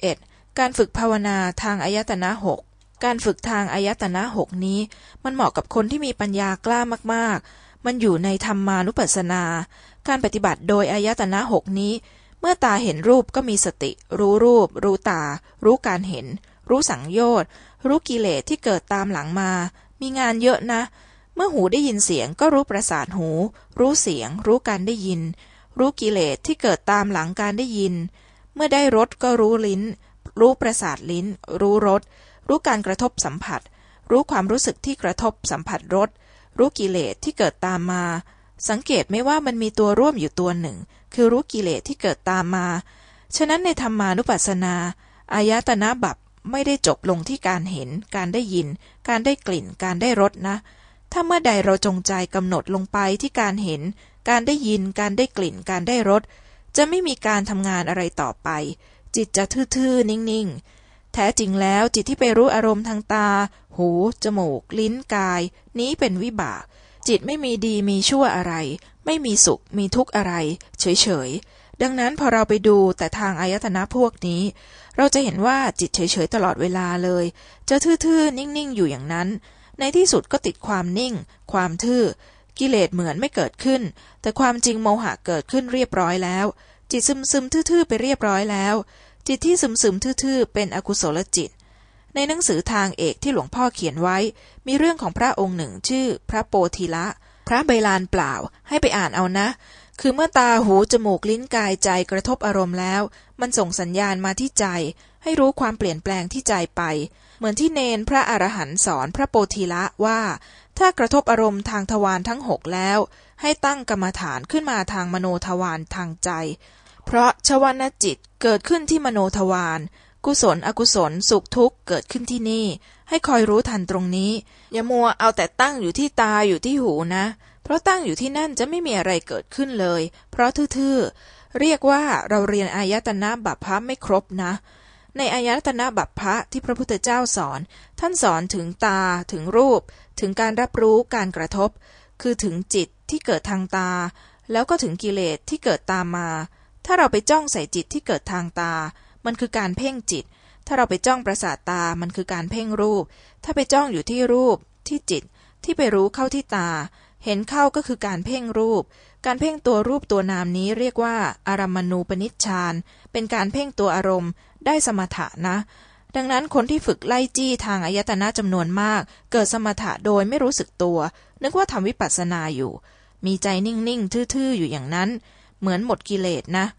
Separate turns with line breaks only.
11. การฝึกภาวนาทางอายตนะหกการฝึกทางอายตนะหกนี้ มันเหมาะกับคนที่มีปัญญากล้ามากๆ มันอยู่ในธรรมานุปัสสนา การปฏิบัติโดยอายตนะหกนี้ เมื่อตาเห็นรูปก็มีสติ รู้รูป รู้ตา รู้การเห็น รู้สังโยชน์ รู้กิเลสที่เกิดตามหลังมา มีงานเยอะนะ เมื่อหูได้ยินเสียงก็รู้ประสาทหู รู้เสียง รู้การได้ยิน รู้กิเลสที่เกิดตามหลังการได้ยิน เมื่อได้รสก็รู้ลิ้น รู้ประสาทลิ้น รู้รส รู้การกระทบสัมผัส รู้ความรู้สึกที่กระทบสัมผัสรส รู้กิเลสที่เกิดตามมา สังเกตไหมว่ามันมีตัวร่วมอยู่ตัวหนึ่ง คือรู้กิเลสที่เกิดตามมา ฉะนั้นในธรรมานุปัสสนา อายตนะบัพไม่ได้จบลงที่การเห็น การได้ยิน การได้กลิ่น การได้รสนะ ถ้าเมื่อใดเราจงใจกำหนดลงไปที่การเห็น การได้ยิน การได้กลิ่น การได้รส จะไม่มีการทำงานอะไรต่อไป จิตจะทื่อๆ นิ่งๆ แท้จริงแล้วจิตที่ไปรู้อารมณ์ทางตา หู จมูก ลิ้นกาย นี้เป็นวิบาก จิตไม่มีดีมีชั่วอะไร ไม่มีสุข มีทุกข์อะไร เฉยๆ ดังนั้นพอเราไปดูแต่ทางอายตนะพวกนี้ เราจะเห็นว่าจิตเฉยๆ ตลอดเวลาเลย จะทื่อๆ นิ่งๆ อยู่อย่างนั้น ในที่สุดก็ติดความนิ่ง ความทื่อ กิเลสเหมือนไม่เกิดขึ้น แต่ความจริงโมหะเกิดขึ้นเรียบร้อยแล้ว จิตซึมซึมทื่อๆไปเรียบร้อยแล้ว จิตที่ซึมซึมทื่อๆเป็นอกุศลจิต ในหนังสือทางเอกที่หลวงพ่อเขียนไว้ มีเรื่องของพระองค์หนึ่งชื่อพระโปธิละ พระใบลานเปล่า ให้ไปอ่านเอานะ คือเมื่อตาหูจมูกลิ้นกายใจกระทบอารมณ์แล้ว มันส่งสัญญาณมาที่ใจ ให้รู้ความเปลี่ยนแปลงที่ใจไป เหมือนที่เนนพระอรหันต์สอนพระโปธิละว่า ถ้ากระทบอารมณ์ทางทวารทั้งหกแล้ว ให้ตั้งกรรมฐานขึ้นมาทางมโนทวารทางใจ เพราะชวานจิตเกิดขึ้นที่มโนทวารกุศลอกุศลสุขทุกข์เกิดขึ้นที่นี่ ให้คอยรู้ทันตรงนี้ อย่ามัวเอาแต่ตั้งอยู่ที่ตาอยู่ที่หูนะ เพราะตั้งอยู่ที่นั่นจะไม่มีอะไรเกิดขึ้นเลย เพราะทื่อๆเรียกว่าเราเรียนอายตนะบัพพะไม่ครบนะ ในอายตนะบัพพะที่พระพุทธเจ้าสอน ท่านสอนถึงตาถึงรูป ถึงการรับรู้การกระทบ คือถึงจิตที่เกิดทางตา แล้วก็ถึงกิเลสที่เกิดตามมา ถ้าเราไปจ้องใส่จิตที่เกิดทางตา มันคือการเพ่งจิต ถ้าเราไปจ้องประสาทตา มันคือการเพ่งรูป ถ้าไปจ้องอยู่ที่รูป ที่จิต ที่ไปรู้เข้าที่ตา เห็นเข้าก็คือการเพ่งรูปการเพ่งตัวรูปตัวนามนี้เรียกว่าอารัมมณูปนิชฌานเป็นการเพ่งตัวอารมณ์ ได้สมถะนะ ดังนั้นคนที่ฝึกไล่จี้ทางอายตนะจำนวนมาก เกิดสมถะโดยไม่รู้สึกตัว นึกว่าทำวิปัสสนาอยู่ มีใจนิ่งๆ ทื่อๆ อยู่อย่างนั้น เหมือนหมดกิเลสนะเ